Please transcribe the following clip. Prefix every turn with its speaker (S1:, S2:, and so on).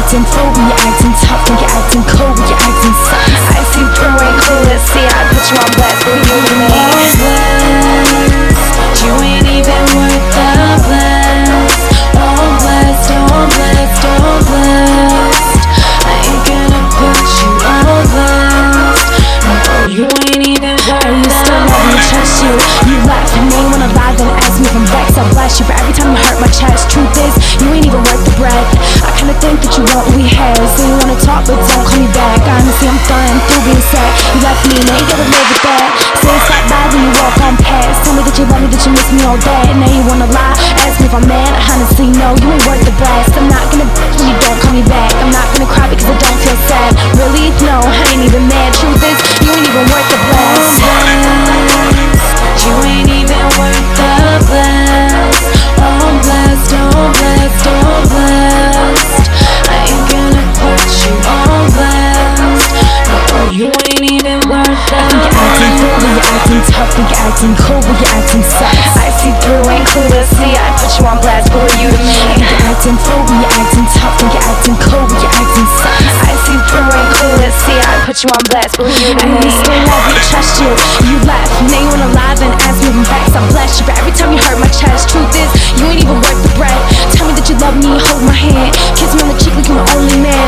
S1: acting fool when you're acting tough, think you're acting cool when you're acting sus. I see through ain't cool, let's see, I put you on blast, to me. But don't call me back. Honestly, I'm done through being sad. You left me, now you gotta live with that. Say not bad when you walk on past. Tell me that you love me, that you miss me all that. Now you wanna lie, ask me if I'm mad. Honestly, no, you ain't worth the blast. I'm not gonna when you don't call me back. I'm not gonna cry acting cool but you're acting sus.
S2: I see through, and cool to see. I put you on blast, but you to me?
S1: You're acting fool when you're acting tough, think you're acting cool when you're acting sus.
S2: I see through, and cool to see. I put you on blast, but you to
S1: I
S2: me?
S1: used to love you, trust you. You left, now you wanna lie, then ask me I'm back. I bless you, but every time you hurt my chest, truth is, you ain't even worth the breath. Tell me that you love me, hold my hand, kiss me on the cheek like you're my only man.